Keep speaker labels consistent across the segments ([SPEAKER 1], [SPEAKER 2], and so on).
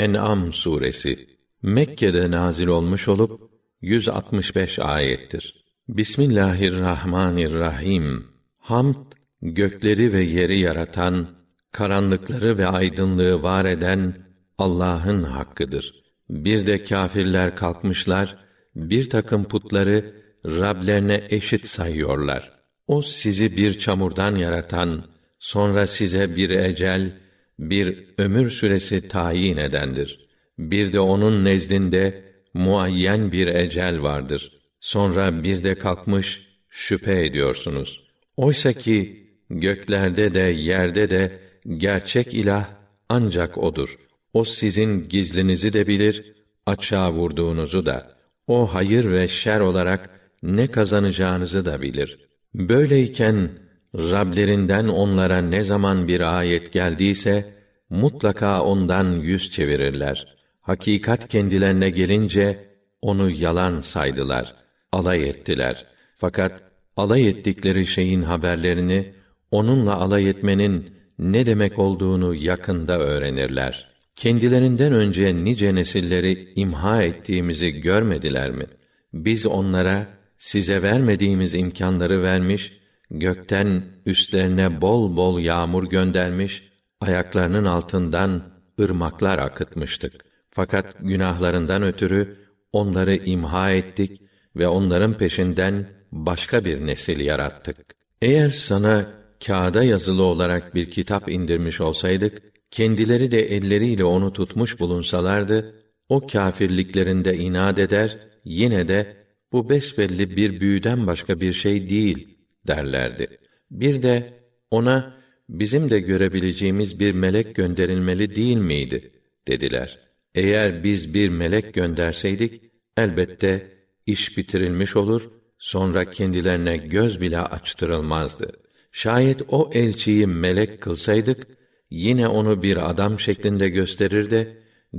[SPEAKER 1] En'am suresi Mekke'de nazil olmuş olup 165 ayettir. Bismillahirrahmanirrahim. Hamd gökleri ve yeri yaratan, karanlıkları ve aydınlığı var eden Allah'ın hakkıdır. Bir de kâfirler kalkmışlar, bir takım putları Rablerine eşit sayıyorlar. O sizi bir çamurdan yaratan, sonra size bir ecel, bir ömür süresi tayin edendir. Bir de onun nezdinde muayyen bir ecel vardır. Sonra bir de kalkmış şüphe ediyorsunuz. Oysa ki göklerde de yerde de gerçek ilah ancak odur. O sizin gizlinizi de bilir, açığa vurduğunuzu da. O hayır ve şer olarak ne kazanacağınızı da bilir. Böyleyken Rablerinden onlara ne zaman bir ayet geldiyse mutlaka ondan yüz çevirirler. Hakikat kendilerine gelince onu yalan saydılar, alay ettiler. Fakat alay ettikleri şeyin haberlerini onunla alay etmenin ne demek olduğunu yakında öğrenirler. Kendilerinden önce nice nesilleri imha ettiğimizi görmediler mi? Biz onlara size vermediğimiz imkanları vermiş, gökten üstlerine bol bol yağmur göndermiş, ayaklarının altından ırmaklar akıtmıştık. Fakat günahlarından ötürü onları imha ettik ve onların peşinden başka bir nesil yarattık. Eğer sana kağıda yazılı olarak bir kitap indirmiş olsaydık, kendileri de elleriyle onu tutmuş bulunsalardı, o kâfirliklerinde inat eder, yine de bu besbelli bir büyüden başka bir şey değil derlerdi. Bir de ona bizim de görebileceğimiz bir melek gönderilmeli değil miydi dediler. Eğer biz bir melek gönderseydik elbette iş bitirilmiş olur, sonra kendilerine göz bile açtırılmazdı. Şayet o elçiyi melek kılsaydık yine onu bir adam şeklinde gösterir de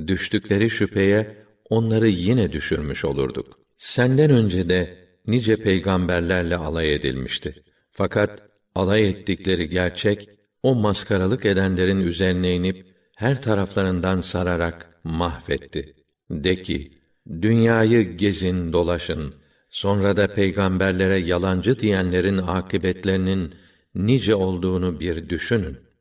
[SPEAKER 1] düştükleri şüpheye onları yine düşürmüş olurduk. Senden önce de nice peygamberlerle alay edilmişti. Fakat alay ettikleri gerçek o maskaralık edenlerin üzerine inip her taraflarından sararak mahvetti. De ki, dünyayı gezin, dolaşın. Sonra da peygamberlere yalancı diyenlerin akıbetlerinin nice olduğunu bir düşünün.